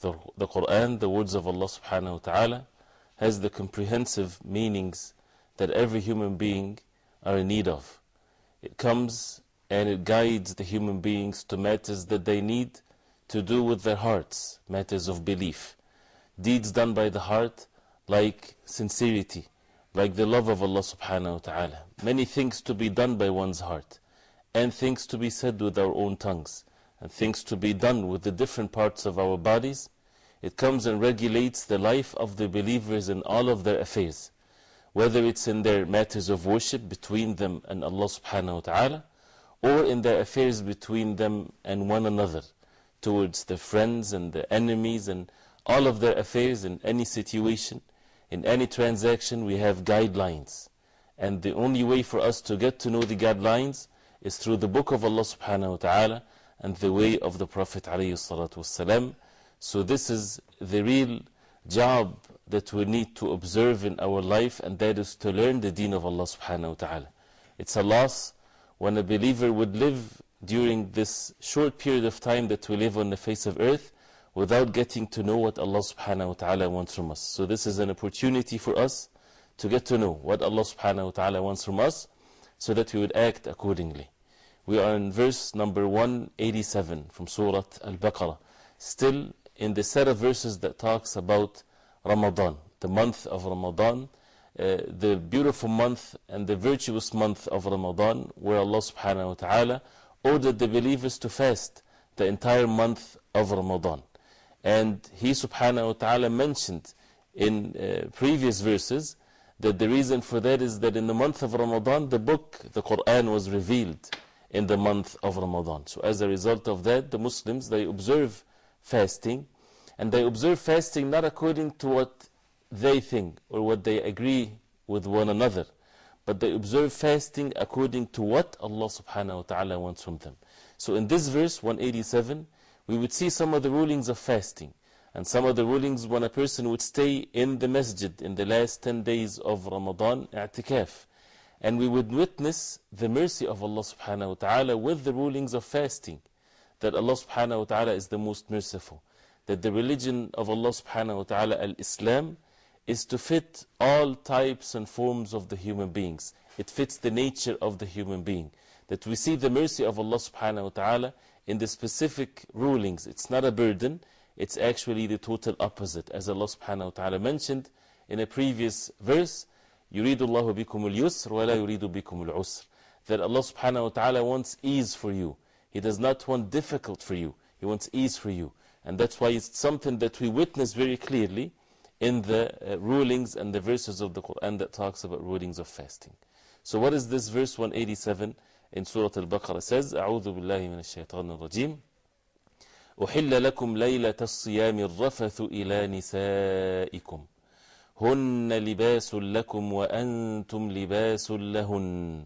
The, the Quran, the words of Allah subhanahu wa ta'ala, has the comprehensive meanings that every human being are in need of. It comes and it guides the human beings to matters that they need to do with their hearts, matters of belief. Deeds done by the heart like sincerity, like the love of Allah subhanahu wa ta'ala. Many things to be done by one's heart, and things to be said with our own tongues, and things to be done with the different parts of our bodies. It comes and regulates the life of the believers in all of their affairs, whether it's in their matters of worship between them and Allah subhanahu wa ta'ala, or in their affairs between them and one another, towards their friends and their enemies and all of their affairs in any situation, in any transaction, we have guidelines. And the only way for us to get to know the guidelines is through the book of Allah subhanahu wa ta'ala and the way of the Prophet alayhi salatu wasalam. So this is the real job that we need to observe in our life and that is to learn the deen of Allah subhanahu wa ta'ala. It's a loss when a believer would live during this short period of time that we live on the face of earth without getting to know what Allah subhanahu wa ta'ala wants from us. So this is an opportunity for us to get to know what Allah subhanahu wa ta'ala wants from us so that we would act accordingly. We are in verse number 187 from Surah Al-Baqarah. Still in the set of verses that talks about Ramadan, the month of Ramadan, uh, the beautiful month and the virtuous month of Ramadan, where Allah subhanahu wa ta'ala ordered the believers to fast the entire month of Ramadan. And He subhanahu wa ta'ala mentioned in uh, previous verses that the reason for that is that in the month of Ramadan, the book, the Quran, was revealed in the month of Ramadan. So, as a result of that, the Muslims they observe fasting, and they observe fasting not according to what they think or what they agree with one another, but they observe fasting according to what Allah subhanahu wa ta'ala wants from them. So, in this verse 187, we would see some of the rulings of fasting. And some of the rulings when a person would stay in the masjid in the last 10 days of Ramadan, i'tikaf. And we would witness the mercy of Allah subhanahu wa ta'ala with the rulings of fasting That Allah subhanahu wa ta'ala is the most merciful. That the religion of Allah subhanahu wa ta'ala, al-Islam, is to fit all types and forms of the human beings. It fits the nature of the human being. That we see the mercy of Allah subhanahu wa ta'ala in the specific rulings. It's not a burden, it's actually the total opposite. As Allah subhanahu wa ta'ala mentioned in a previous verse, يُرِيدُ اللَّهُ بِكُمُ الْيُسْرِ وَلَا يُرِيدُ بِكُمُ الْعُسْرِ That Allah subhanahu wa ta'ala wants ease for you. He does not want difficult for you. He wants ease for you. And that's why it's something that we witness very clearly in the uh, rulings and the verses of the Quran that talks about rulings of fasting. So what is this verse 187 in Surah Al-Baqarah says, أعوذ بالله من الشيطان الرجيم أحل لكم ليلة الصيام الرفث إلى نسائكم هن لباس لكم وأنتم لباس لهن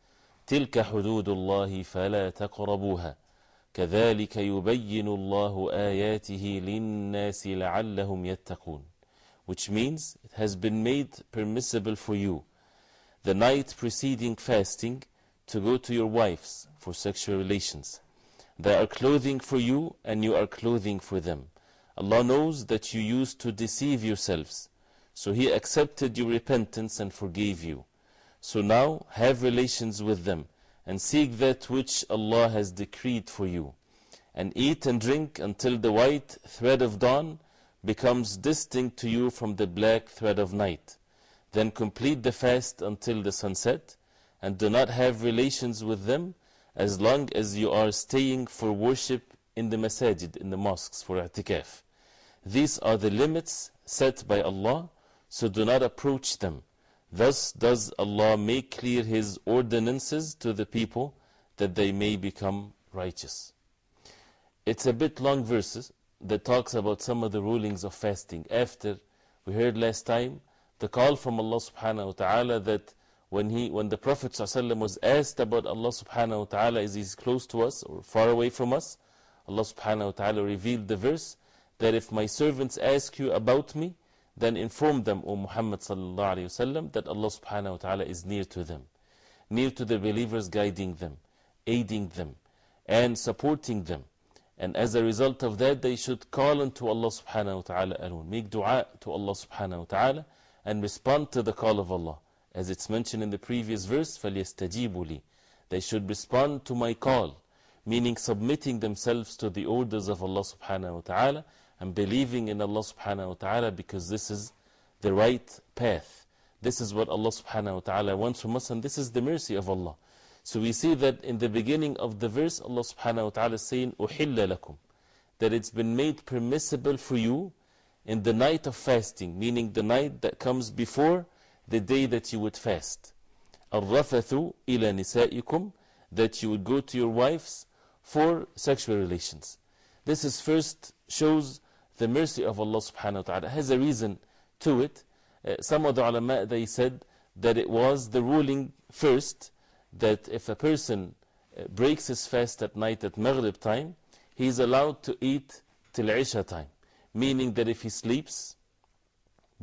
تلك حدود الله فلا تقربوها كذلك يبين الله آياته للناس لعلهم يتقون which means it has been made permissible for you the night preceding fasting to go to your wives for sexual relations. They are clothing for you and you are clothing for them. Allah knows that you used to deceive yourselves. So He accepted your repentance and forgave you. So now have relations with them and seek that which Allah has decreed for you. And eat and drink until the white thread of dawn becomes distinct to you from the black thread of night. Then complete the fast until the sunset and do not have relations with them as long as you are staying for worship in the masajid, in the mosques for i'tikaf. These are the limits set by Allah, so do not approach them. Thus does Allah make clear His ordinances to the people that they may become righteous. It's a bit long verses that talks about some of the rulings of fasting. After we heard last time the call from Allah subhanahu wa ta'ala that when, he, when the Prophet was asked about Allah subhanahu wa ta'ala, is He close to us or far away from us? Allah subhanahu wa ta'ala revealed the verse that if my servants ask you about me, then inform them, O Muhammad sallallahu alayhi wasallam, that Allah subhanahu wa ta'ala is near to them, near to the believers, guiding them, aiding them, and supporting them. And as a result of that, they should call unto Allah subhanahu wa ta'ala alone, make dua to Allah subhanahu wa ta'ala, and respond to the call of Allah. As it's mentioned in the previous verse, فَلْيَسْتَجِيبُوا لِي They should respond to my call, meaning submitting themselves to the orders of Allah subhanahu wa ta'ala and believing in Allah subhanahu wa ta'ala because this is the right path. This is what Allah subhanahu wa ta'ala wants from us and this is the mercy of Allah. So we see that in the beginning of the verse, Allah subhanahu wa ta'ala is saying, أُحِلَّ لَكُمْ That it's been made permissible for you in the night of fasting, meaning the night that comes before the day that you would fast. الرَّفَثُ إِلَى نِسَائِكُمْ That you would go to your wives for sexual relations. This is first shows the mercy of Allah subhanahu wa ta'ala. Has a reason to it. Uh, some of the ulama they said that it was the ruling first that if a person uh, breaks his fast at night at Maghrib time, he is allowed to eat till Isha time. Meaning that if he sleeps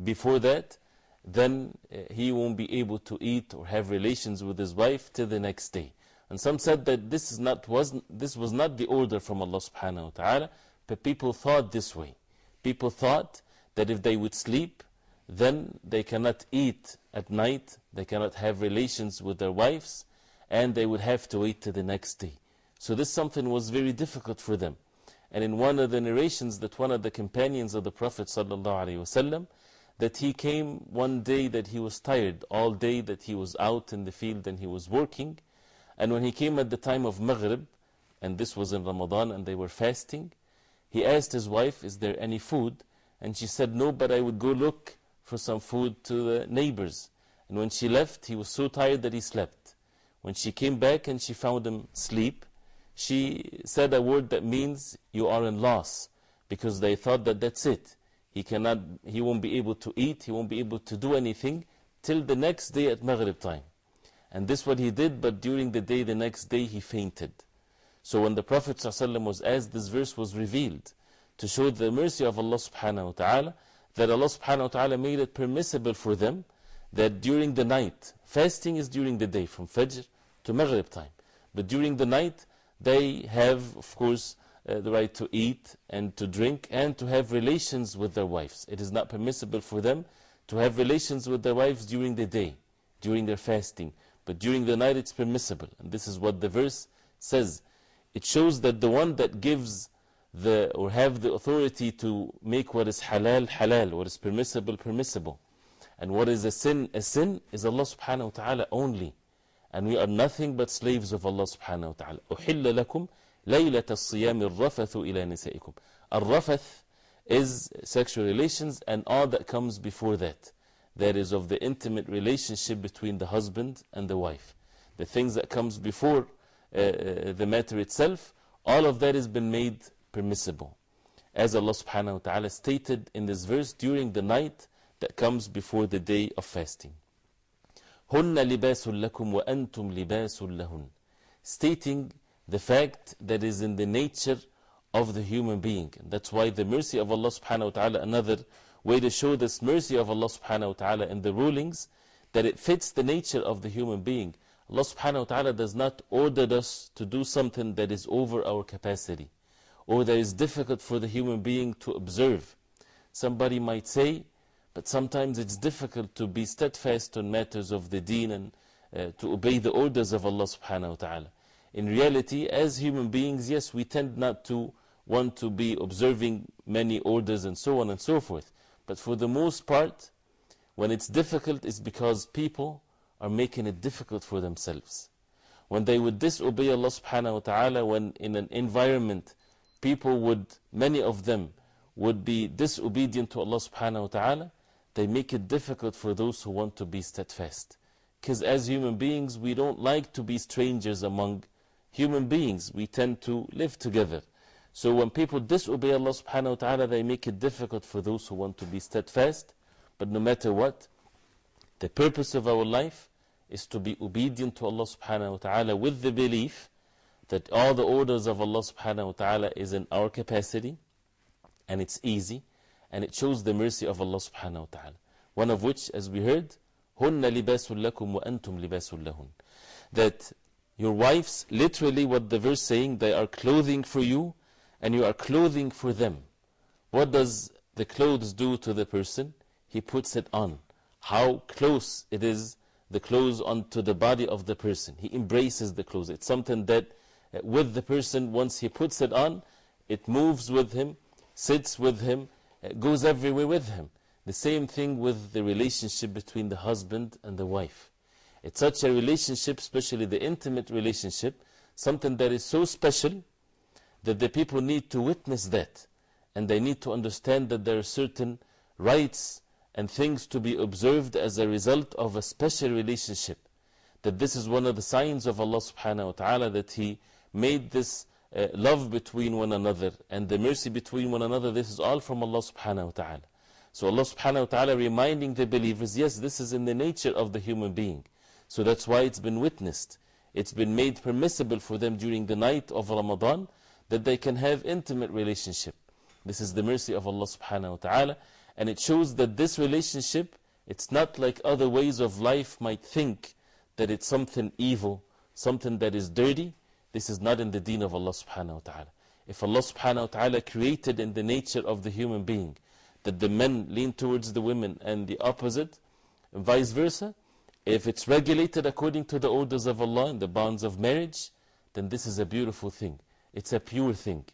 before that, then uh, he won't be able to eat or have relations with his wife till the next day. And some said that this, is not, wasn't, this was not the order from Allah subhanahu wa ta'ala, but people thought this way. People thought that if they would sleep, then they cannot eat at night, they cannot have relations with their wives, and they would have to wait till the next day. So this something was very difficult for them. And in one of the narrations that one of the companions of the Prophet ﷺ, that he came one day that he was tired, all day that he was out in the field and he was working. And when he came at the time of Maghrib, and this was in Ramadan and they were fasting, he asked his wife, Is there any food? And she said, No, but I would go look for some food to the neighbors. And when she left, he was so tired that he slept. When she came back and she found him asleep, she said a word that means you are in loss because they thought that that's it. He, cannot, he won't be able to eat, he won't be able to do anything till the next day at Maghrib time. And this what he did, but during the day, the next day, he fainted. So when the Prophet ﷺ was asked, this verse was revealed to show the mercy of Allah subhanahu wa ta'ala, that Allah subhanahu wa ta'ala made it permissible for them that during the night, fasting is during the day, from Fajr to Maghrib time. But during the night, they have, of course, uh, the right to eat and to drink and to have relations with their wives. It is not permissible for them to have relations with their wives during the day, during their fasting. But during the night, it's permissible. And this is what the verse says It shows that the one that gives the, or have the authority to make what is halal, halal, what is permissible, permissible. And what is a sin, a sin is Allah subhanahu wa ta'ala only. And we are nothing but slaves of Allah subhanahu wa ta'ala. أُحِلَّ لَكُمْ لَيْلَةَ الصِّيَامِ الرَّفَثُ إِلَى نِسَائِكُمْ الرَّفَث is sexual relations and all that comes before that. That is of the intimate relationship between the husband and the wife. The things that comes before uh, uh, the matter itself, all of that has been made permissible. As Allah subhanahu wa ta'ala stated in this verse, during the night that comes before the day of fasting. هن لباس لكم وأنتم لباس لهن stating the fact that is in the nature of the human being. And that's why the mercy of Allah subhanahu wa ta'ala, another way to show this mercy of Allah subhanahu wa ta'ala in the rulings, that it fits the nature of the human being. Allah subhanahu wa ta'ala does not order us to do something that is over our capacity or that is difficult for the human being to observe. Somebody might say, but sometimes it's difficult to be steadfast on matters of the deen and uh, to obey the orders of Allah subhanahu wa ta'ala. In reality, as human beings, yes, we tend not to want to be observing many orders and so on and so forth. But for the most part, when it's difficult, it's because people are making it difficult for themselves. When they would disobey Allah subhanahu wa ta'ala, when in an environment people would, many of them, would be disobedient to Allah subhanahu wa ta'ala, they make it difficult for those who want to be steadfast. Because as human beings, we don't like to be strangers among human beings. We tend to live together. So when people disobey Allah subhanahu wa ta'ala, they make it difficult for those who want to be steadfast. But no matter what, the purpose of our life is to be obedient to Allah subhanahu wa ta'ala with the belief that all the orders of Allah subhanahu wa ta'ala is in our capacity and it's easy and it shows the mercy of Allah subhanahu wa ta'ala. One of which, as we heard, هُنَّ لِبَاسٌ لَكُمْ وَأَنْتُمْ لِبَاسٌ لَهُنْ That your wives, literally what the verse saying, they are clothing for you and you are clothing for them. What does the clothes do to the person? He puts it on. How close it is, the clothes onto the body of the person. He embraces the clothes. It's something that uh, with the person, once he puts it on, it moves with him, sits with him, uh, goes everywhere with him. The same thing with the relationship between the husband and the wife. It's such a relationship, especially the intimate relationship, something that is so special that the people need to witness that. And they need to understand that there are certain rights and things to be observed as a result of a special relationship. That this is one of the signs of Allah subhanahu wa ta'ala that He made this uh, love between one another and the mercy between one another. This is all from Allah subhanahu wa ta'ala. So Allah subhanahu wa ta'ala reminding the believers, yes, this is in the nature of the human being. So that's why it's been witnessed. It's been made permissible for them during the night of Ramadan that they can have intimate relationship. This is the mercy of Allah subhanahu wa ta'ala. And it shows that this relationship, it's not like other ways of life might think that it's something evil, something that is dirty. This is not in the deen of Allah subhanahu wa ta'ala. If Allah subhanahu wa ta'ala created in the nature of the human being that the men lean towards the women and the opposite, and vice versa, if it's regulated according to the orders of Allah and the bonds of marriage, then this is a beautiful thing. It's a pure thing.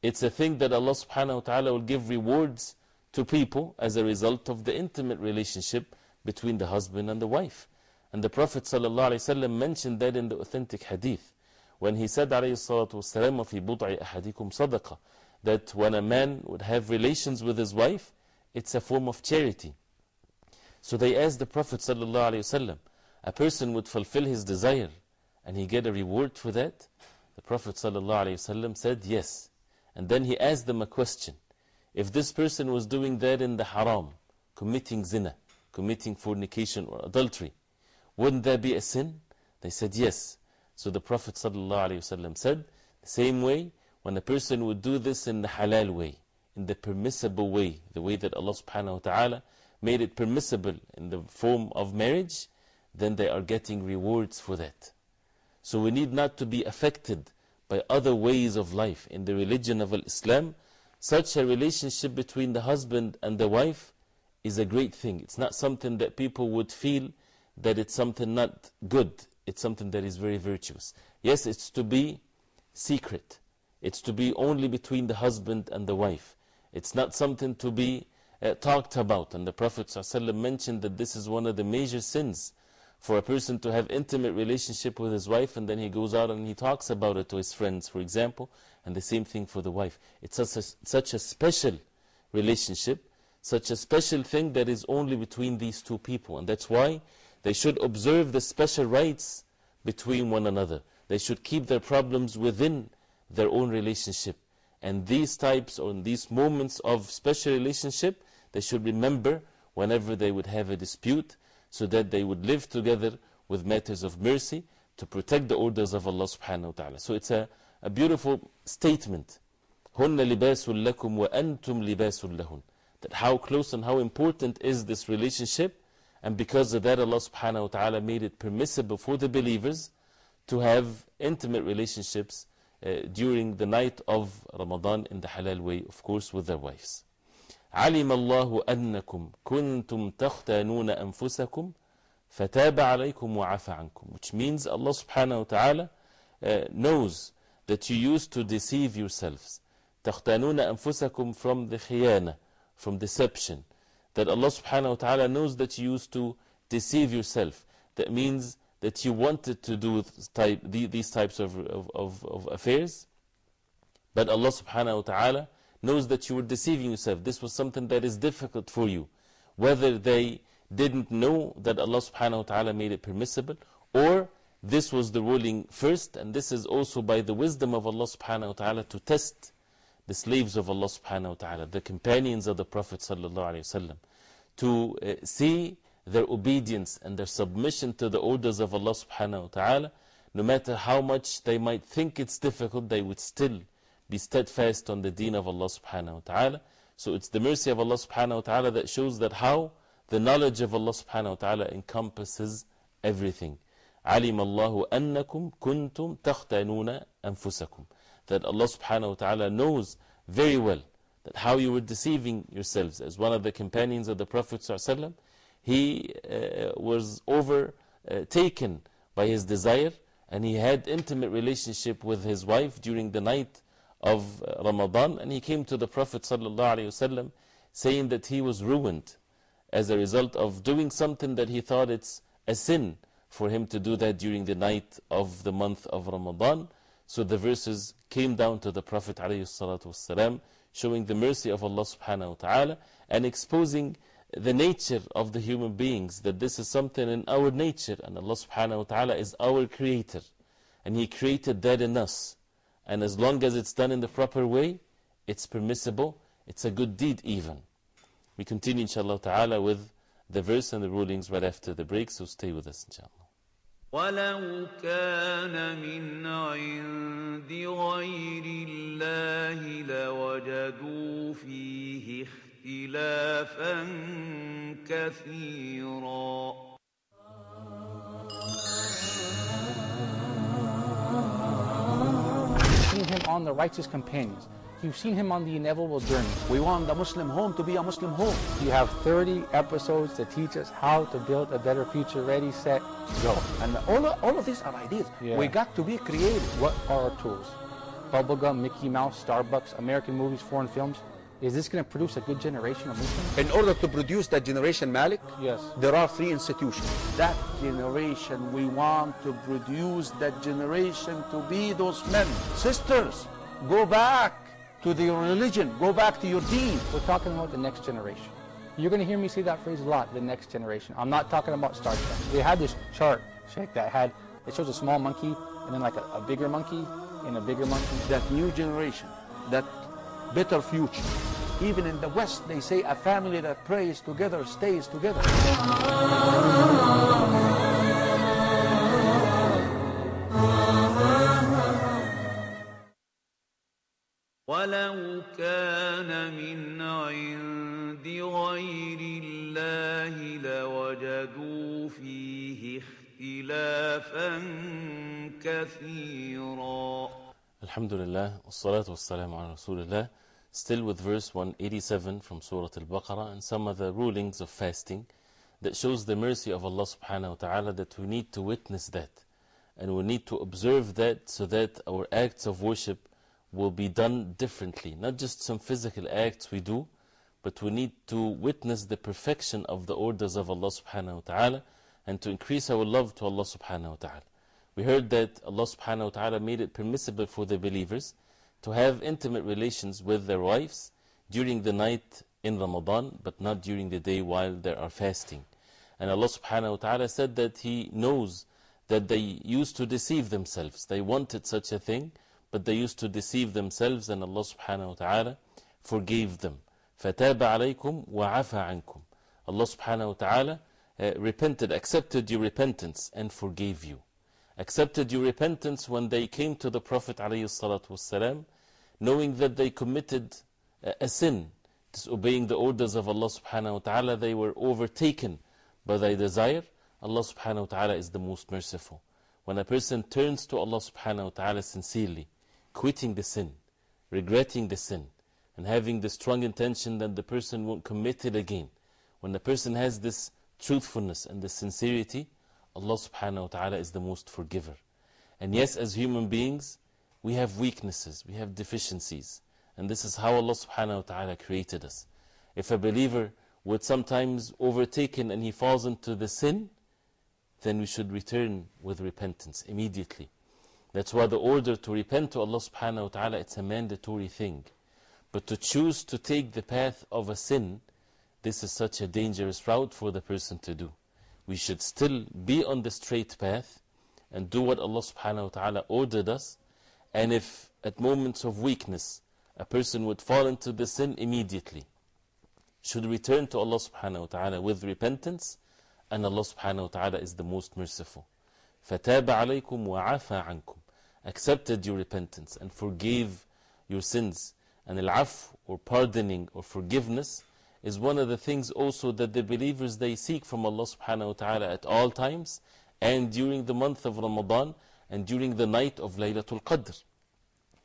It's a thing that Allah subhanahu wa ta'ala will give rewards to people as a result of the intimate relationship between the husband and the wife. And the Prophet ﷺ mentioned that in the authentic hadith when he said عليه الصلاة والسلام في بضع أحدكم صدقة that when a man would have relations with his wife, it's a form of charity. So they asked the Prophet ﷺ, a person would fulfill his desire and he get a reward for that? The Prophet ﷺ said yes. And then he asked them a question. if this person was doing that in the haram, committing zina, committing fornication or adultery, wouldn't that be a sin? They said yes. So the Prophet ﷺ said, the same way, when a person would do this in the halal way, in the permissible way, the way that Allah subhanahu wa ta'ala made it permissible in the form of marriage, then they are getting rewards for that. So we need not to be affected by other ways of life. In the religion of Islam, such a relationship between the husband and the wife is a great thing. It's not something that people would feel that it's something not good. It's something that is very virtuous. Yes, it's to be secret. It's to be only between the husband and the wife. It's not something to be uh, talked about. And the Prophet ﷺ mentioned that this is one of the major sins for a person to have intimate relationship with his wife and then he goes out and he talks about it to his friends, for example. And the same thing for the wife. It's such a, such a special relationship, such a special thing that is only between these two people. And that's why they should observe the special rights between one another. They should keep their problems within their own relationship. And these types or these moments of special relationship, they should remember whenever they would have a dispute so that they would live together with matters of mercy. to protect the orders of Allah subhanahu wa ta'ala. So it's a, a beautiful statement. هن لباس لكم وأنتم لباس لهن. That how close and how important is this relationship. And because of that, Allah subhanahu wa ta'ala made it permissible for the believers to have intimate relationships uh, during the night of Ramadan in the halal way, of course, with their wives. علم الله أنكم كنتم تختانون أنفسكم فتاب عليكم وعفى عنكم which means Allah subhanahu wa ta'ala uh, knows that you used to deceive yourselves تختانون أنفسكم from the khiyana from deception that Allah subhanahu wa ta'ala knows that you used to deceive yourself that means that you wanted to do type, these types of, of, of, of affairs but Allah subhanahu wa ta'ala knows that you were deceiving yourself. This was something that is difficult for you. Whether they didn't know that Allah subhanahu wa ta'ala made it permissible, or this was the ruling first, and this is also by the wisdom of Allah subhanahu wa ta'ala to test the slaves of Allah subhanahu wa ta'ala, the companions of the Prophet sallallahu alayhi wasallam, to uh, see their obedience and their submission to the orders of Allah subhanahu wa ta'ala, no matter how much they might think it's difficult, they would still be steadfast on the deen of Allah subhanahu wa ta'ala. So it's the mercy of Allah subhanahu wa ta'ala that shows that how the knowledge of Allah subhanahu wa ta'ala encompasses everything. علم الله أنكم كنتم تختانون أنفسكم That Allah subhanahu wa ta'ala knows very well that how you were deceiving yourselves. As one of the companions of the Prophet ﷺ, he uh, was overtaken by his desire and he had intimate relationship with his wife during the night of Ramadan and he came to the Prophet ﷺ saying that he was ruined as a result of doing something that he thought it's a sin for him to do that during the night of the month of Ramadan. So the verses came down to the Prophet ﷺ showing the mercy of Allah subhanahu wa ta'ala and exposing the nature of the human beings that this is something in our nature and Allah subhanahu wa ta'ala is our creator and He created that in us. And as long as it's done in the proper way, it's permissible, it's a good deed even. We continue, inshaAllah ta'ala, with the verse and the rulings right after the break, so stay with us, inshallah. ولو كان من عند غير الله لوجدوا فيه اختلافا كثيرا on the righteous companions. You've seen him on the inevitable journey. We want the Muslim home to be a Muslim home. You have 30 episodes to teach us how to build a better future. Ready, set, go. And all of, all of these are ideas. Yeah. We got to be creative. What are our tools? Bubblegum, Mickey Mouse, Starbucks, American movies, foreign films. Is this going to produce a good generation of Muslims? In order to produce that generation, Malik, Yes. there are three institutions. that generation. We want to produce that generation to be those men. Sisters, go back to your religion. Go back to your deen. We're talking about the next generation. You're going to hear me say that phrase a lot, the next generation. I'm not talking about Star Trek. They had this chart, Sheikh, that had, it shows a small monkey and then like a, a bigger monkey and a bigger monkey. That new generation, that better future. Even in the West, they say a family that prays together stays together. ولو كان من عند غير الله لوجدوا فيه اختلافا كثيرا Alhamdulillah, wassalatu wassalamu ala Rasulullah. Still with verse 187 from Surah Al-Baqarah and some of the rulings of fasting that shows the mercy of Allah subhanahu wa ta'ala that we need to witness that. And we need to observe that so that our acts of worship will be done differently. Not just some physical acts we do, but we need to witness the perfection of the orders of Allah subhanahu wa ta'ala and to increase our love to Allah subhanahu wa ta'ala. We heard that Allah subhanahu wa ta'ala made it permissible for the believers to have intimate relations with their wives during the night in Ramadan, but not during the day while they are fasting. And Allah subhanahu wa ta'ala said that He knows that they used to deceive themselves. They wanted such a thing, but they used to deceive themselves, and Allah subhanahu wa ta'ala forgave them. فَتَابَ عَلَيْكُمْ وَعَفَى عَنْكُمْ Allah subhanahu wa ta'ala uh, repented, accepted your repentance, and forgave you. accepted your repentance when they came to the Prophet ﷺ, knowing that they committed a, a sin, disobeying the orders of Allah subhanahu wa ta'ala, they were overtaken by their desire. Allah subhanahu wa ta'ala is the most merciful. When a person turns to Allah subhanahu wa ta'ala sincerely, quitting the sin, regretting the sin, and having the strong intention that the person won't commit it again, when the person has this truthfulness and this sincerity, Allah subhanahu wa ta'ala is the most forgiver. And yes, as human beings, we have weaknesses, we have deficiencies. And this is how Allah subhanahu wa ta'ala created us. If a believer would sometimes overtaken and he falls into the sin, then we should return with repentance immediately. That's why the order to repent to Allah subhanahu wa ta'ala, it's a mandatory thing. But to choose to take the path of a sin, this is such a dangerous route for the person to do. We should still be on the straight path and do what Allah subhanahu wa ta'ala ordered us. And if at moments of weakness a person would fall into the sin immediately, should return to Allah subhanahu wa ta'ala with repentance, and Allah subhanahu wa ta'ala is the most merciful. فَتَابَ عَلَيْكُمْ وَعَافَى عَنْكُمْ Accepted your repentance and forgave your sins. And al-af, or pardoning or forgiveness, is one of the things also that the believers they seek from Allah subhanahu wa ta'ala at all times, and during the month of Ramadan, and during the night of Laylatul Qadr.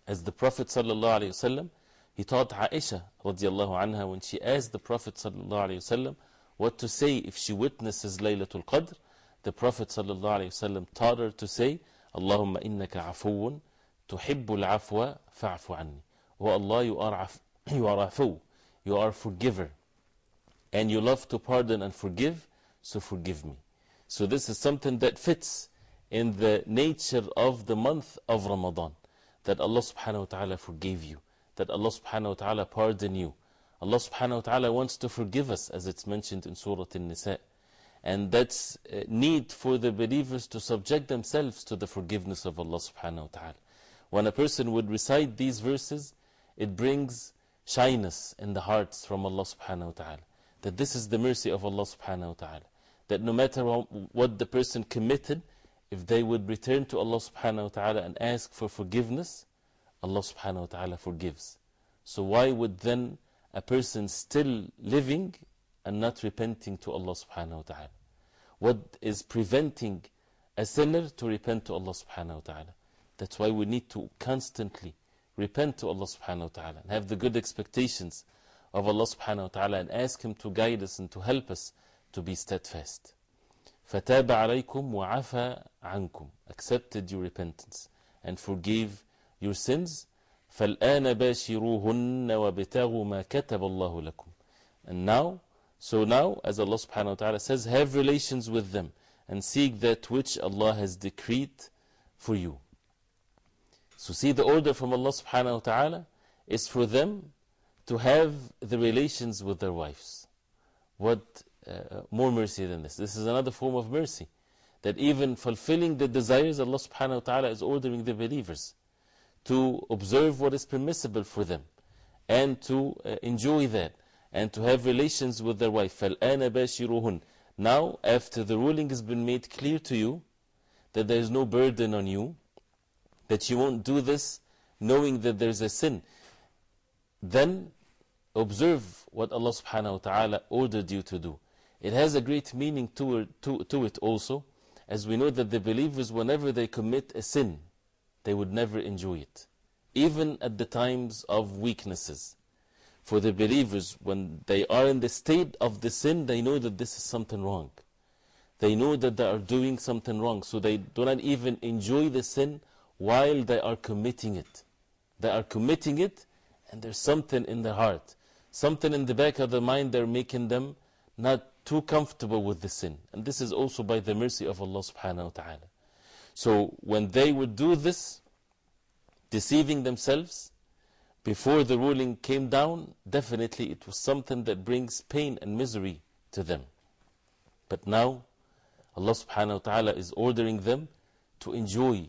As the Prophet sallallahu alayhi wasallam, he taught Aisha radiallahu anha when she asked the Prophet sallallahu alayhi wasallam what to say if she witnesses Laylatul Qadr. The Prophet sallallahu alayhi wasallam taught her to say, Innaka afuun tuhibbul afwa fa'fu anni. Oh Allah, you are, you are afu, you are forgiver, and you love to pardon and forgive, so forgive me. So this is something that fits in the nature of the month of Ramadan. That Allah subhanahu wa ta'ala forgave you. That Allah subhanahu wa ta'ala pardon you. Allah subhanahu wa ta'ala wants to forgive us as it's mentioned in Surah An-Nisa. And that's need for the believers to subject themselves to the forgiveness of Allah subhanahu wa ta'ala. When a person would recite these verses, it brings shyness in the hearts from Allah subhanahu wa ta'ala. That this is the mercy of Allah subhanahu wa ta'ala. That no matter what the person committed, if they would return to Allah subhanahu wa ta'ala and ask for forgiveness, Allah subhanahu wa ta'ala forgives. So why would then a person still living and not repenting to Allah subhanahu wa ta'ala? What is preventing a sinner to repent to Allah subhanahu wa ta'ala? That's why we need to constantly repent to Allah subhanahu wa ta'ala and have the good expectations of Allah subhanahu wa ta'ala and ask Him to guide us and to help us to be steadfast. فَتَابَ عَلَيْكُمْ وَعَفَى عَنْكُمْ Accepted your repentance and forgave your sins. فَالْآنَ بَاشِرُوهُنَّ وَابْتَغُوا مَا كَتَبَ اللَّهُ لَكُمْ And now, so now, as Allah subhanahu wa ta'ala says, have relations with them and seek that which Allah has decreed for you. So see the order from Allah subhanahu wa ta'ala is for them to have the relations with their wives. What uh, more mercy than this? This is another form of mercy. That even fulfilling the desires, Allah subhanahu wa ta'ala is ordering the believers to observe what is permissible for them and to uh, enjoy that and to have relations with their wife. فَالْآنَ بَاشِرُهُنْ Now, after the ruling has been made clear to you that there is no burden on you, that you won't do this knowing that there's a sin, then observe what Allah subhanahu wa ta'ala ordered you to do. It has a great meaning to it, to, to it also, as we know that the believers, whenever they commit a sin, they would never enjoy it, even at the times of weaknesses. For the believers, when they are in the state of the sin, they know that this is something wrong. They know that they are doing something wrong, so they do not even enjoy the sin while they are committing it. They are committing it, and there's something in their heart, something in the back of the mind they're making them not too comfortable with the sin. And this is also by the mercy of Allah subhanahu wa ta'ala. So when they would do this, deceiving themselves, before the ruling came down, definitely it was something that brings pain and misery to them. But now, Allah subhanahu wa ta'ala is ordering them to enjoy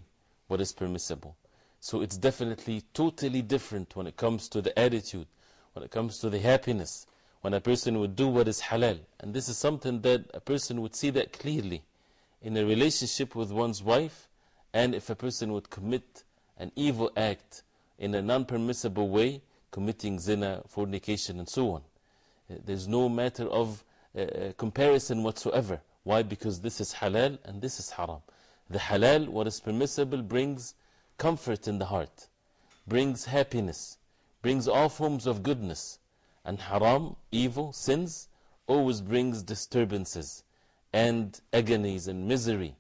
what is permissible. So it's definitely totally different when it comes to the attitude, when it comes to the happiness, when a person would do what is halal. And this is something that a person would see that clearly in a relationship with one's wife and if a person would commit an evil act in a non permissible way, committing zina, fornication, and so on. Uh, There's no matter of uh, uh, comparison whatsoever. Why? Because this is halal and this is haram. The halal, what is permissible, brings comfort in the heart, brings happiness, brings all forms of goodness. And haram, evil, sins, always brings disturbances and agonies and misery.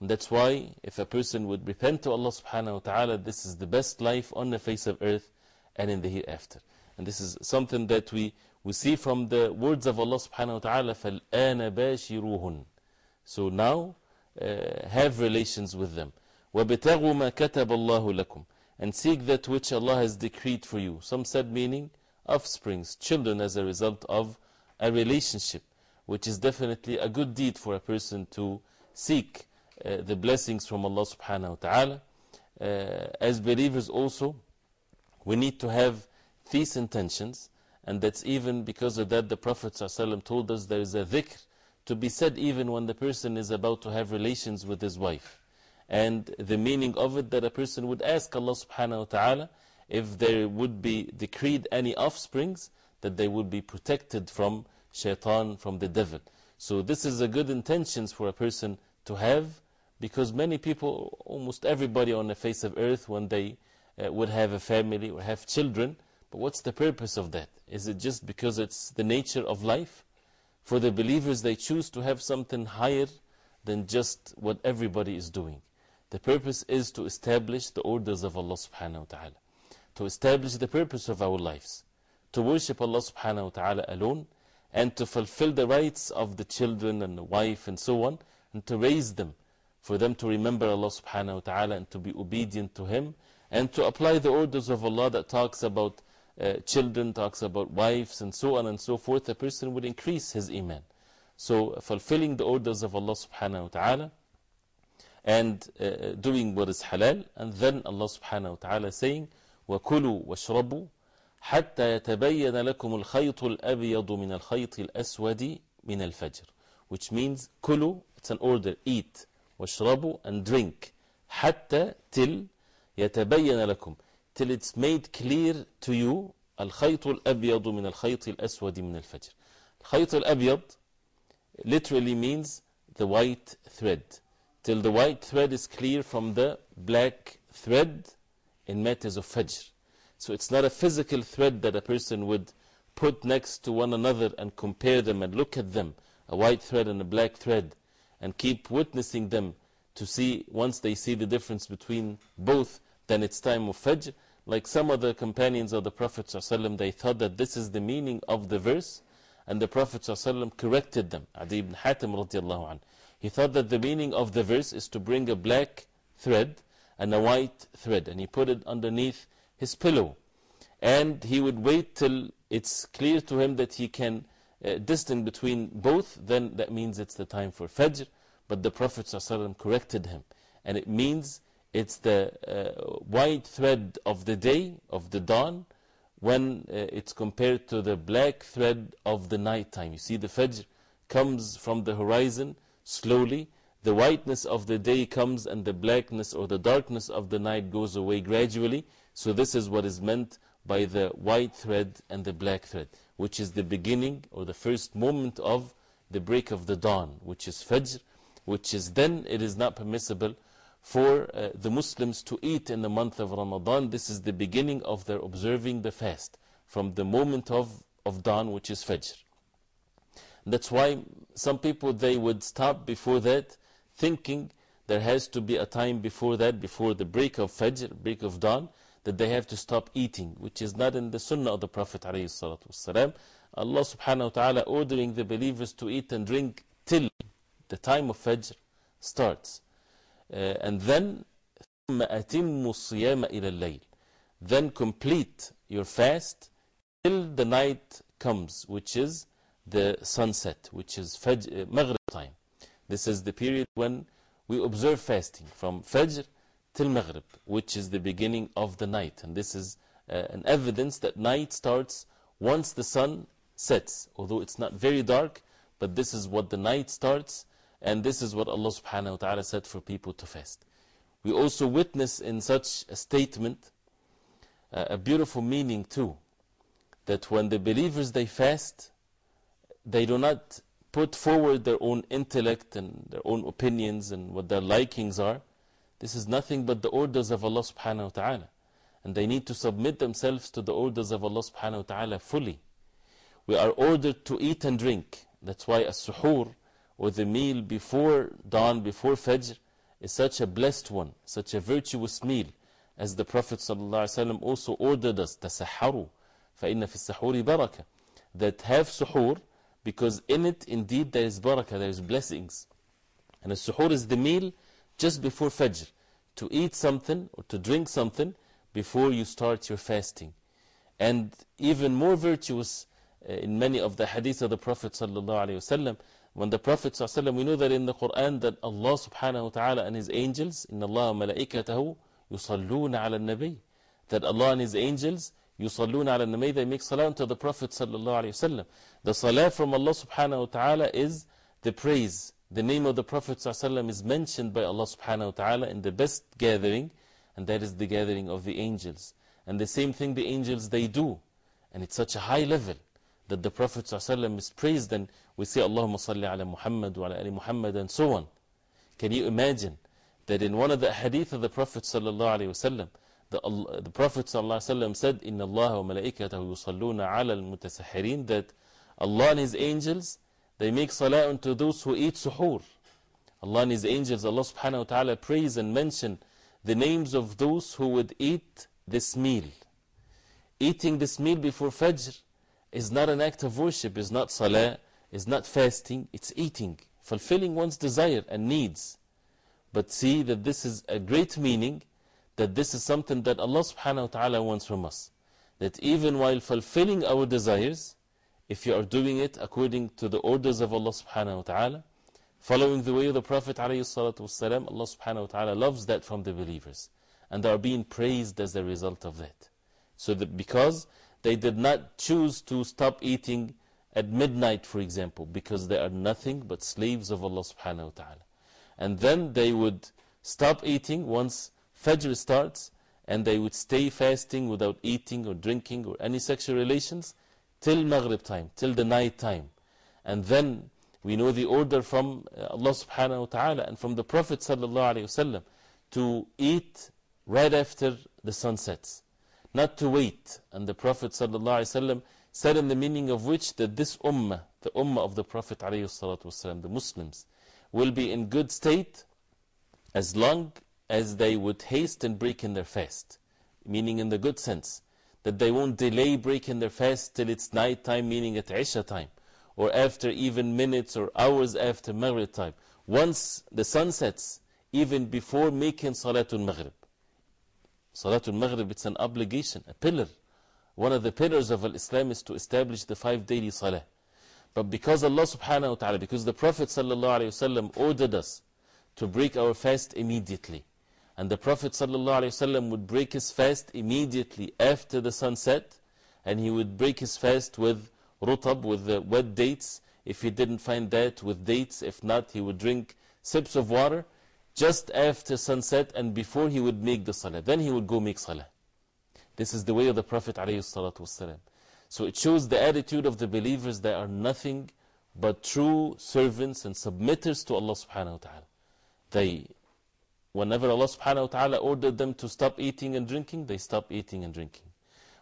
And that's why if a person would repent to Allah subhanahu wa ta'ala, this is the best life on the face of earth and in the hereafter. And this is something that we, we see from the words of Allah subhanahu wa ta'ala, فَالْآنَ بَاشِرُوهُنْ So now, uh, have relations with them. وَبِتَغُوا مَا كَتَبَ اللَّهُ لَكُمْ And seek that which Allah has decreed for you. Some said meaning offsprings, children as a result of a relationship, which is definitely a good deed for a person to seek uh, the blessings from Allah subhanahu wa ta'ala. Uh, as believers also, we need to have these intentions, and that's even because of that the Prophet ﷺ told us there is a dhikr to be said even when the person is about to have relations with his wife. And the meaning of it that a person would ask Allah subhanahu wa ta'ala if there would be decreed any offsprings, that they would be protected from shaitan, from the devil. So this is a good intentions for a person to have, because many people, almost everybody on the face of earth, when they uh, would have a family or have children, but what's the purpose of that? Is it just because it's the nature of life? For the believers, they choose to have something higher than just what everybody is doing. The purpose is to establish the orders of Allah subhanahu wa ta'ala, to establish the purpose of our lives, to worship Allah subhanahu wa ta'ala alone, and to fulfill the rights of the children and the wife and so on, and to raise them, for them to remember Allah subhanahu wa ta'ala and to be obedient to Him, and to apply the orders of Allah that talks about uh, children, talks about wives, and so on and so forth, a person would increase his iman. So, fulfilling the orders of Allah subhanahu wa ta'ala and uh, doing what is halal, and then Allah subhanahu wa ta'ala saying, وَكُلُوا وَاشْرَبُوا حَتَّى يَتَبَيَّنَ لَكُمُ الْخَيْطُ الْأَبْيَضُ مِنَ الْخَيْطِ الْأَسْوَدِ مِنَ الْفَجْرِ Which means, كُلُوا, it's an order, eat, وَاشْرَبُوا, and drink, حَتَّى till يَتَبَيَّنَ لَكُمْ till it's made clear to you الخيط الأبيض من الخيط الأسود من الفجر الخيط الأبيض literally means the white thread till the white thread is clear from the black thread in matters of Fajr so it's not a physical thread that a person would put next to one another and compare them and look at them a white thread and a black thread and keep witnessing them to see once they see the difference between both then it's time of Fajr like some of the companions of the Prophet ﷺ, they thought that this is the meaning of the verse, and the Prophet ﷺ corrected them. Adi ibn Hatim anh. He thought that the meaning of the verse is to bring a black thread and a white thread, and he put it underneath his pillow. And he would wait till it's clear to him that he can uh, distance between both, then that means it's the time for Fajr. But the Prophet ﷺ corrected him, and it means it's the uh, white thread of the day, of the dawn, when uh, it's compared to the black thread of the night time. You see, the Fajr comes from the horizon slowly. The whiteness of the day comes, and the blackness or the darkness of the night goes away gradually. So, this is what is meant by the white thread and the black thread, which is the beginning or the first moment of the break of the dawn, which is Fajr, which is then it is not permissible for uh, the Muslims to eat in the month of Ramadan. This is the beginning of their observing the fast from the moment of, of dawn, which is Fajr. That's why some people they would stop before that, thinking there has to be a time before that, before the break of Fajr, break of dawn, that they have to stop eating, which is not in the Sunnah of the Prophet. ﷺ. Allah subhanahu wa ta'ala ordering the believers to eat and drink till the time of Fajr starts. Uh, and then, then complete your fast till the night comes, which is the sunset, which is Fajr, uh, Maghrib time. This is the period when we observe fasting from Fajr till Maghrib which is the beginning of the night and this is uh, an evidence that night starts once the sun sets although it's not very dark but this is what the night starts and this is what Allah subhanahu wa ta'ala said for people to fast. We also witness in such a statement uh, a beautiful meaning too. That when the believers they fast, they do not put forward their own intellect and their own opinions and what their likings are. This is nothing but the orders of Allah subhanahu wa ta'ala. And they need to submit themselves to the orders of Allah subhanahu wa ta'ala fully. We are ordered to eat and drink. That's why a suhoor, or the meal before dawn, before Fajr, is such a blessed one, such a virtuous meal. As the Prophet ﷺ also ordered us, تَسَحَّرُوا فَإِنَّ فِي السَّحُورِ بَرَكَةً That have suhoor, because in it indeed there is barakah, there is blessings. And a suhoor is the meal just before Fajr. To eat something or to drink something before you start your fasting. And even more virtuous uh, in many of the hadith of the Prophet ﷺ, when the Prophet ﷺ, we know that in the Quran that Allah subhanahu wa ta'ala and His angels, إِنَّ اللَّهَ مَلَائِكَتَهُ يُصَلُّونَ عَلى النَّبِيِّ That Allah and His angels, يُصَلُّونَ عَلى النَّبِيِّ They make salah to the Prophet ﷺ. The salah from Allah subhanahu wa ta'ala is the praise. The name of the Prophet ﷺ is mentioned by Allah subhanahu wa ta'ala in the best gathering, and that is the gathering of the angels. And the same thing the angels they do. And it's such a high level that the Prophet ﷺ is praised and we say Allahumma salli ala Muhammad wa ala ali Muhammad and so on. Can you imagine that in one of the hadith of the Prophet ﷺ, the, Allah, the Prophet ﷺ said, Inna Allah wa malaikatahu yusalluna ala al-mutasahirin that Allah and His angels, they make salah unto those who eat suhoor. Allah and His angels, Allah subhanahu wa ta'ala praise and mention the names of those who would eat this meal. Eating this meal before Fajr is not an act of worship, is not salah, is not fasting, it's eating, fulfilling one's desire and needs. But see that this is a great meaning, that this is something that Allah subhanahu wa ta'ala wants from us. That even while fulfilling our desires, if you are doing it according to the orders of Allah subhanahu wa ta'ala, following the way of the Prophet alayhi salatu wasalam, Allah subhanahu wa ta'ala loves that from the believers. And they are being praised as a result of that. So that because they did not choose to stop eating at midnight, for example, because they are nothing but slaves of Allah subhanahu wa ta'ala. And then they would stop eating once Fajr starts, and they would stay fasting without eating or drinking or any sexual relations till Maghrib time, till the night time. And then we know the order from uh, Allah subhanahu wa ta'ala and from the Prophet sallallahu alayhi wa sallam to eat right after the sun sets not to wait. And the Prophet ﷺ said in the meaning of which that this ummah, the ummah of the Prophet ﷺ, the Muslims, will be in good state as long as they would haste and break in their fast. Meaning in the good sense, that they won't delay breaking their fast till it's night time, meaning at Isha time, or after even minutes or hours after Maghrib time. Once the sun sets, even before making Salatul Maghrib. Salatul Maghrib, it's an obligation, a pillar. One of the pillars of Islam is to establish the five daily salah. But because Allah subhanahu wa ta'ala, because the Prophet sallallahu alayhi wasallam ordered us to break our fast immediately. And the Prophet wasallam would break his fast immediately after the sunset. And he would break his fast with rutab, with the wet dates. If he didn't find that, with dates. If not, he would drink sips of water just after sunset and before he would make the salah. Then he would go make salah. This is the way of the Prophet ﷺ. So it shows the attitude of the believers that are nothing but true servants and submitters to Allah subhanahu wa ta'ala. They, whenever Allah subhanahu wa ta'ala ordered them to stop eating and drinking, they stop eating and drinking.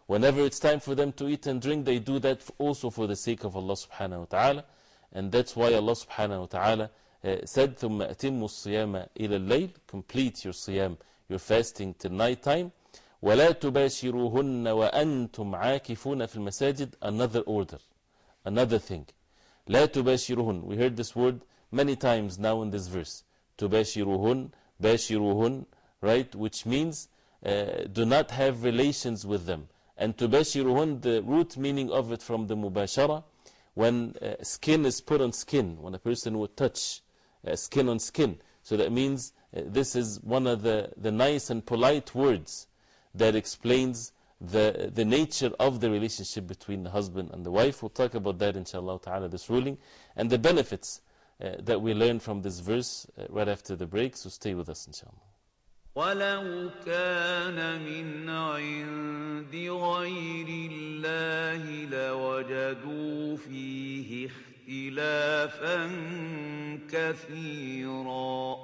Whenever it's time for them to eat and drink, they do that also for the sake of Allah subhanahu wa ta'ala. And that's why Allah subhanahu wa ta'ala said ثم أتم الصيام إلى الليل complete your صيام your fasting till night time ولا تباشروهن وأنتم عاكفون في المساجد another order another thing لا تباشروهن we heard this word many times now in this verse تباشروهن باشروهن right which means uh, do not have relations with them and تباشروهن the root meaning of it from the mubashara when uh, skin is put on skin when a person would touch uh, skin on skin. So that means uh, this is one of the, the nice and polite words that explains the, the nature of the relationship between the husband and the wife. We'll talk about that inshallah ta'ala, this ruling, and the benefits uh, that we learn from this verse right after the break. So stay with us inshallah. ولو كان من عند غير الله لوجدوا فيه اختلافا كثيرا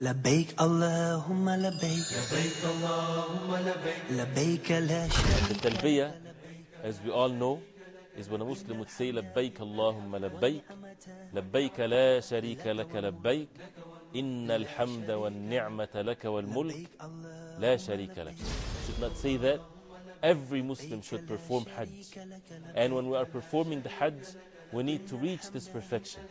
لبيك اللهم لبيك لبيك اللهم لبيك لبيك لا شريك The talbiyah, as we all know, is when a Muslim would say لبيك اللهم لبيك لبيك لا شريك لك لبيك إن الحمد والنعمة لك والملك لا شريك لك. Should not say that. Every Muslim should perform Hajj. And when we are performing the Hajj, we need to reach this perfection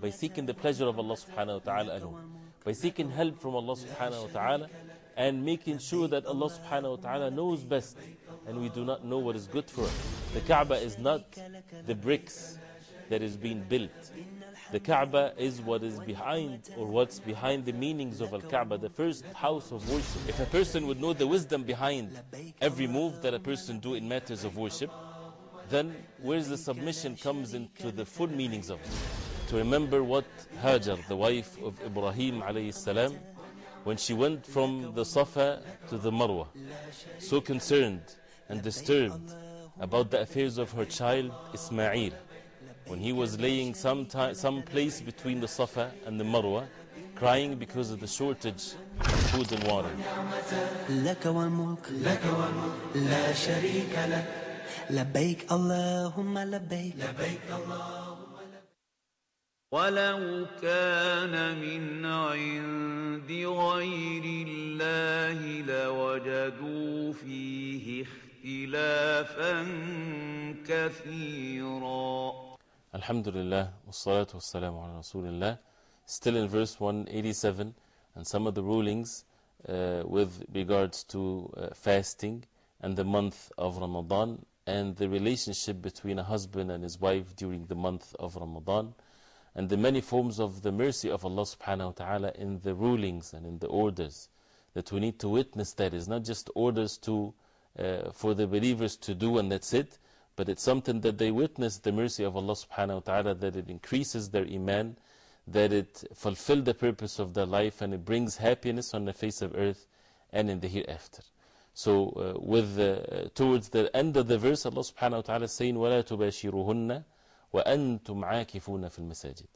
by seeking the pleasure of Allah subhanahu wa ta'ala alone. By seeking help from Allah subhanahu wa ta'ala and making sure that Allah subhanahu wa ta'ala knows best and we do not know what is good for us. The Kaaba is not the bricks that is being built. The Kaaba is what is behind or what's behind the meanings of Al Kaaba, the first house of worship. If a person would know the wisdom behind every move that a person do in matters of worship, then where's the submission comes into the full meanings of it. To remember what Hajar, the wife of Ibrahim alayhi when she went from the Safa to the Marwa, so concerned and disturbed about the affairs of her child Ismail, when he was laying some, time, some place between the Safa and the Marwa, crying because of the shortage of food and water. لك والملك لك والملك لا شريك لك لبيك اللهم لبيك لبيك ولو كان من عند غير الله لوجدوا فيه اختلافا كثيرا Alhamdulillah, wassalatu wassalamu ala Rasulillah. Still in verse 187, and some of the rulings uh, with regards to uh, fasting and the month of Ramadan and the relationship between a husband and his wife during the month of Ramadan and the many forms of the mercy of Allah subhanahu wa ta'ala in the rulings and in the orders that we need to witness that is not just orders to uh, for the believers to do and that's it but it's something that they witness the mercy of Allah subhanahu wa ta'ala that it increases their iman that it fulfill the purpose of their life and it brings happiness on the face of earth and in the hereafter so uh, with the, uh, towards the end of the verse Allah subhanahu wa ta'ala is saying وَلَا تُبَاشِرُهُنَّ وَأَنْتُمْ عَاكِفُونَ فِي الْمَسَاجِدِ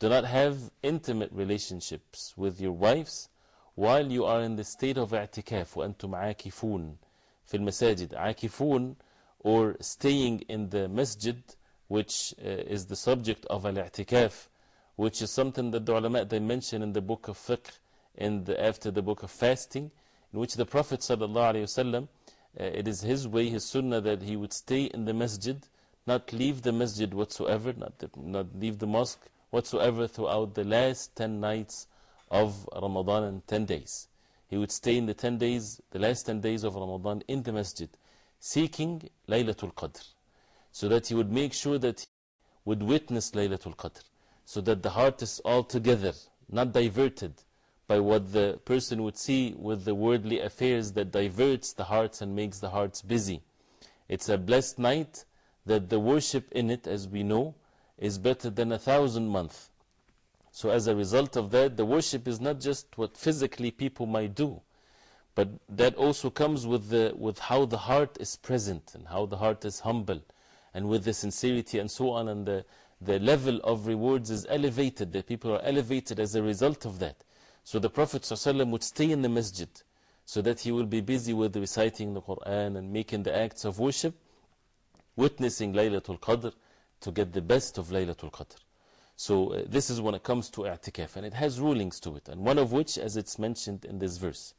Do not have intimate relationships with your wives while you are in the state of اعتكاف وأنتم عاكفون في المساجد عاكفون or staying in the masjid which uh, is the subject of al-i'tikaf which is something that the ulama they mention in the book of fiqh the, after the book of fasting in which the Prophet ﷺ, uh, it is his way, his sunnah that he would stay in the masjid not leave the masjid whatsoever, not, the, not leave the mosque whatsoever throughout the last 10 nights of Ramadan and 10 days. He would stay in the 10 days, the last 10 days of Ramadan in the masjid, seeking Laylatul Qadr, so that he would make sure that he would witness Laylatul Qadr, so that the heart is all together, not diverted by what the person would see with the worldly affairs that diverts the hearts and makes the hearts busy. It's a blessed night that the worship in it, as we know, is better than a thousand months. So, as a result of that, the worship is not just what physically people might do, but that also comes with, the, with how the heart is present and how the heart is humble and with the sincerity and so on. And the, the level of rewards is elevated, the people are elevated as a result of that. So, the Prophet ﷺ would stay in the masjid so that he will be busy with reciting the Quran and making the acts of worship witnessing Laylatul Qadr to get the best of Laylatul Qadr. So, uh, this is when it comes to i'tikaf, and it has rulings to it. And one of which, as it's mentioned in this verse,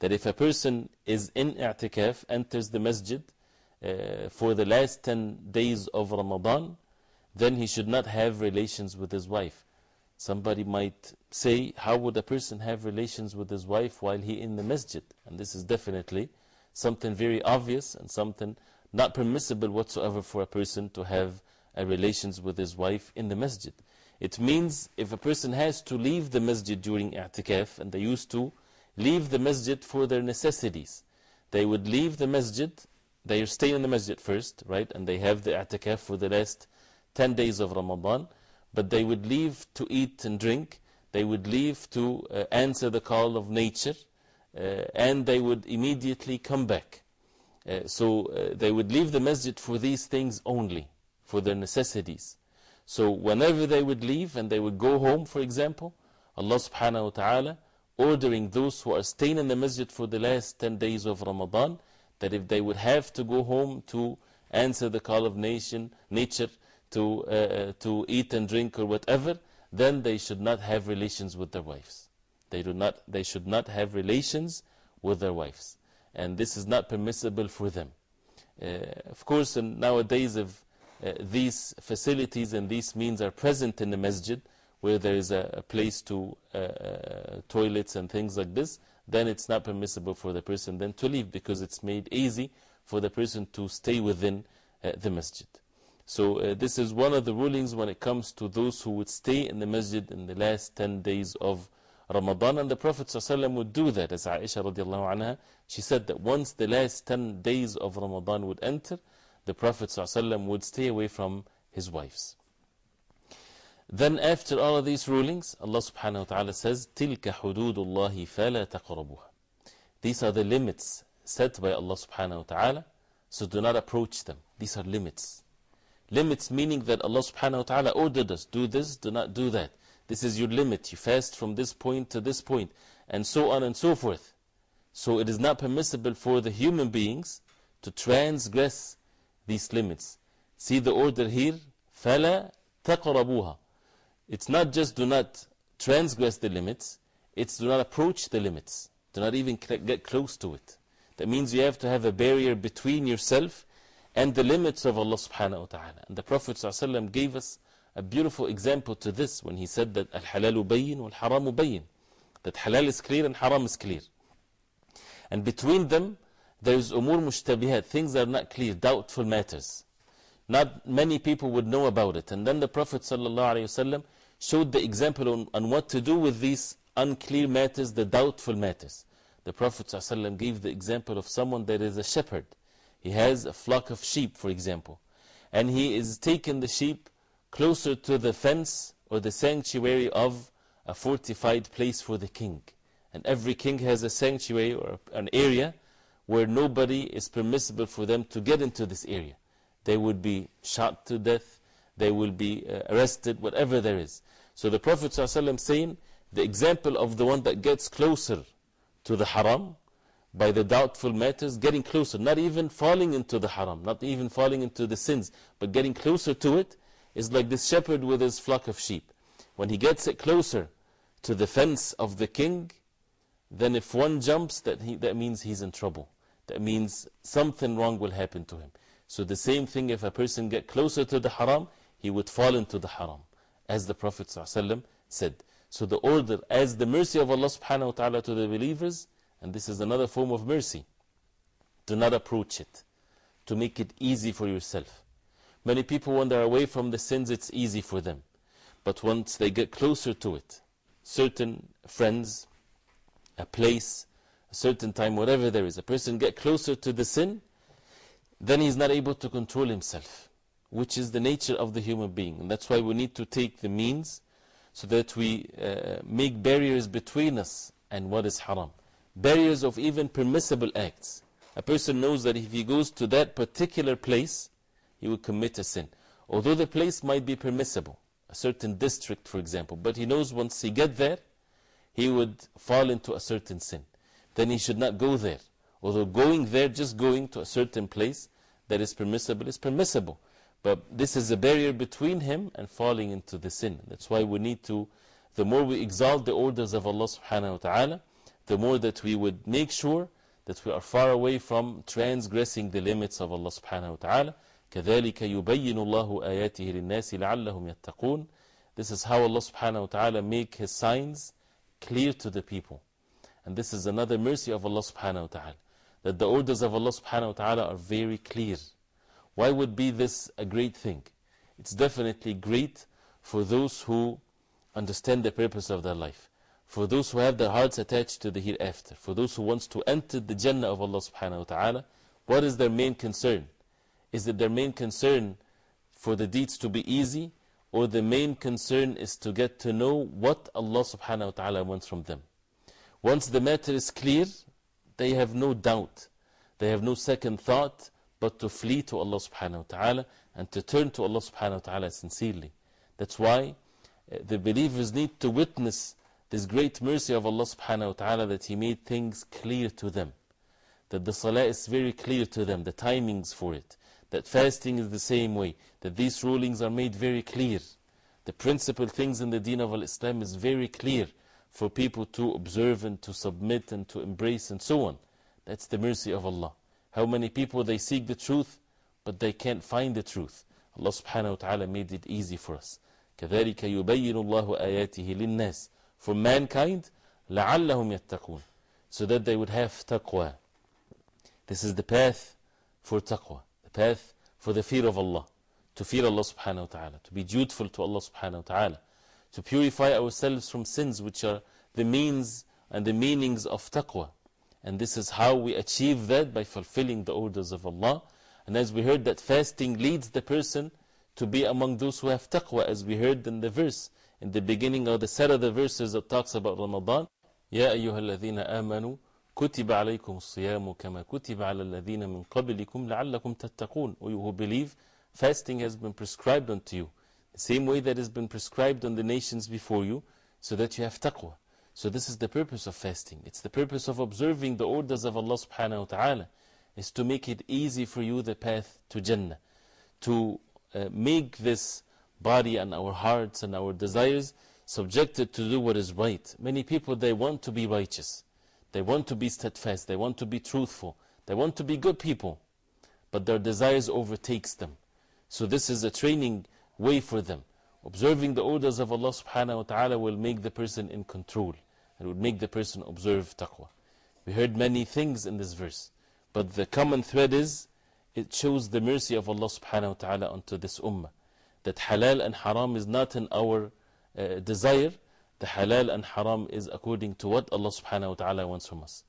that if a person is in i'tikaf, enters the masjid uh, for the last 10 days of Ramadan, then he should not have relations with his wife. Somebody might say, How would a person have relations with his wife while he in the masjid? And this is definitely something very obvious and something not permissible whatsoever for a person to have a relations with his wife in the masjid. It means if a person has to leave the masjid during i'tikaf, and they used to leave the masjid for their necessities, they would leave the masjid, they stay in the masjid first, right, and they have the i'tikaf for the last 10 days of Ramadan, but they would leave to eat and drink, they would leave to uh, answer the call of nature, uh, and they would immediately come back. Uh, so uh, they would leave the masjid for these things only, for their necessities. So whenever they would leave and they would go home, for example, Allah subhanahu wa ta'ala ordering those who are staying in the masjid for the last 10 days of Ramadan that if they would have to go home to answer the call of nation, nature, to, uh, to eat and drink or whatever, then they should not have relations with their wives. They, do not, they should not have relations with their wives. And this is not permissible for them. Uh, of course, nowadays, if uh, these facilities and these means are present in the masjid, where there is a, a place to uh, uh, toilets and things like this, then it's not permissible for the person then to leave because it's made easy for the person to stay within uh, the masjid. So, uh, this is one of the rulings when it comes to those who would stay in the masjid in the last 10 days of Ramadan. And the Prophet ﷺ would do that, as Aisha radiallahu anha, she said that once the last 10 days of Ramadan would enter, the Prophet ﷺ would stay away from his wives. Then, after all of these rulings, Allah subhanahu wa ta'ala says, تِلْكَ حُدُودُ اللَّهِ فَلَا تَقْرَبُوهَا These are the limits set by Allah subhanahu wa ta'ala, so do not approach them. These are limits. Limits meaning that Allah subhanahu wa ta'ala ordered us, do this, do not do that. This is your limit. You fast from this point to this point, and so on and so forth. So it is not permissible for the human beings to transgress these limits. See the order here, فَلَا تَقْرَبُوهَا It's not just do not transgress the limits, it's do not approach the limits. Do not even get close to it. That means you have to have a barrier between yourself and the limits of Allah subhanahu wa ta'ala. And the Prophet ﷺ gave us a beautiful example to this when he said that al halalu bayin wal haramu bayin. That halal is clear and haram is clear. And between them, there is umur mushtabihat, things that are not clear, doubtful matters. Not many people would know about it. And then the Prophet ﷺ showed the example on, on what to do with these unclear matters, the doubtful matters. The Prophet ﷺ gave the example of someone that is a shepherd. He has a flock of sheep, for example. And he is taking the sheep closer to the fence or the sanctuary of a fortified place for the king. And every king has a sanctuary or an area where nobody is permissible for them to get into this area. They would be shot to death, they will be uh, arrested, whatever there is. So the Prophet ﷺ saying, the example of the one that gets closer to the haram by the doubtful matters, getting closer, not even falling into the haram, not even falling into the sins, but getting closer to it, is like this shepherd with his flock of sheep. When he gets it closer to the fence of the king, then if one jumps, that, he, that means he's in trouble. That means something wrong will happen to him. So the same thing, if a person get closer to the haram, he would fall into the haram, as the Prophet ﷺ said. So the order, as the mercy of Allah subhanahu wa ta'ala to the believers, and this is another form of mercy, do not approach it, to make it easy for yourself. Many people, when they're away from the sins, it's easy for them. But once they get closer to it, certain friends, a place, a certain time, whatever there is, a person get closer to the sin, then he's not able to control himself, which is the nature of the human being. And that's why we need to take the means so that we uh, make barriers between us and what is haram. Barriers of even permissible acts. A person knows that if he goes to that particular place, he will commit a sin. Although the place might be permissible, a certain district, for example, but he knows once he get there, he would fall into a certain sin Then he should not go there. Although going there, just going to a certain place that is permissible, is permissible. But this is a barrier between him and falling into the sin. That's why we need to, the more we exalt the orders of Allah subhanahu wa ta'ala, the more that we would make sure that we are far away from transgressing the limits of Allah subhanahu wa ta'ala. كذلك يبين الله آياته للناس لعلهم يتقون This is how Allah subhanahu wa ta'ala make His signs clear to the people. And this is another mercy of Allah subhanahu wa ta'ala. That the orders of Allah subhanahu wa ta'ala are very clear. Why would be this a great thing? It's definitely great for those who understand the purpose of their life. For those who have their hearts attached to the hereafter. For those who wants to enter the Jannah of Allah subhanahu wa ta'ala. What is their main concern? Is it their main concern for the deeds to be easy? or the main concern is to get to know what Allah subhanahu wa ta'ala wants from them. Once the matter is clear, they have no doubt, they have no second thought but to flee to Allah subhanahu wa ta'ala and to turn to Allah subhanahu wa ta'ala sincerely. That's why uh, the believers need to witness this great mercy of Allah subhanahu wa ta'ala that He made things clear to them. That the salah is very clear to them, the timings for it. That fasting is the same way. That these rulings are made very clear. The principal things in the deen of Islam is very clear for people to observe and to submit and to embrace and so on. That's the mercy of Allah. How many people they seek the truth, but they can't find the truth. Allah subhanahu wa ta'ala made it easy for us. كذلك يبين الله آياته للناس For mankind, لعلهم يتقون So that they would have taqwa. This is the path for taqwa. The path for the fear of Allah. To fear Allah subhanahu wa ta'ala. To be dutiful to Allah subhanahu wa ta'ala. To purify ourselves from sins which are the means and the meanings of taqwa. And this is how we achieve that by fulfilling the orders of Allah. And as we heard that fasting leads the person to be among those who have taqwa as we heard in the verse in the beginning of the set of the verses that talks about Ramadan يا أيها الذين آمنوا كتب عليكم الصيام كما كتب على الذين من قبلكم لعلكم تتقون O you who believe fasting has been prescribed unto you the same way that has been prescribed on the nations before you so that you have taqwa so this is the purpose of fasting it's the purpose of observing the orders of Allah subhanahu wa ta'ala is to make it easy for you the path to Jannah to uh, make this body and our hearts and our desires subjected to do what is right. Many people, they want to be righteous. They want to be steadfast. They want to be truthful. They want to be good people. But their desires overtakes them. So this is a training way for them. Observing the orders of Allah subhanahu wa ta'ala will make the person in control. And would make the person observe taqwa. We heard many things in this verse. But the common thread is, it shows the mercy of Allah subhanahu wa ta'ala unto this ummah that halal and haram is not in our uh, desire. The halal and haram is according to what Allah subhanahu wa ta'ala wants from us.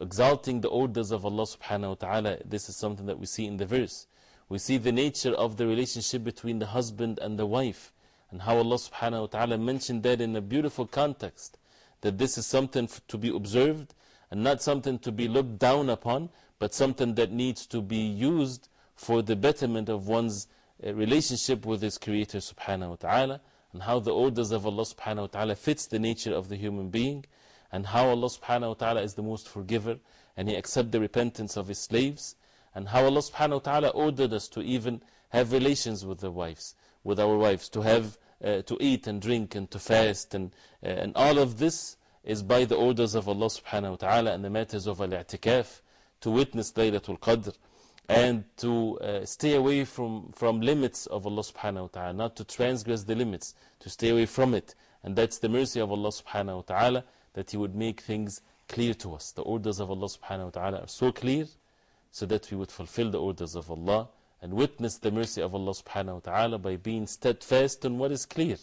Exalting the orders of Allah subhanahu wa ta'ala, this is something that we see in the verse. We see the nature of the relationship between the husband and the wife, and how Allah subhanahu wa ta'ala mentioned that in a beautiful context. That this is something to be observed, and not something to be looked down upon, but something that needs to be used for the betterment of one's uh, relationship with his creator subhanahu wa ta'ala and how the orders of Allah subhanahu wa ta'ala fits the nature of the human being and how Allah subhanahu wa ta'ala is the most forgiver and He accepts the repentance of His slaves and how Allah subhanahu wa ta'ala ordered us to even have relations with the wives, with our wives, to have, uh, to eat and drink and to fast and, uh, and all of this is by the orders of Allah subhanahu wa ta'ala and the matters of al-i'tikaf, to witness Laylatul Qadr and to uh, stay away from, from limits of Allah subhanahu wa ta'ala, not to transgress the limits, to stay away from it. And that's the mercy of Allah subhanahu wa ta'ala that He would make things clear to us. The orders of Allah subhanahu wa ta'ala are so clear so that we would fulfill the orders of Allah and witness the mercy of Allah subhanahu wa ta'ala by being steadfast on what is clear.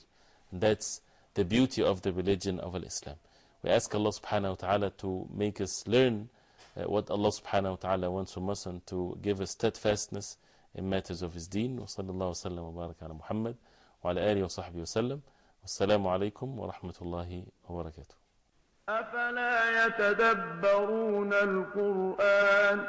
And that's the beauty of the religion of Islam. We ask Allah subhanahu wa ta'ala to make us learn uh, what Allah subhanahu wa ta'ala wants from us and to give us steadfastness in matters of His deen. وصلى الله وسلم وبارك على محمد وعلى آله وصحبه وسلم والسلام عليكم ورحمة الله وبركاته أفلا يتدبرون القرآن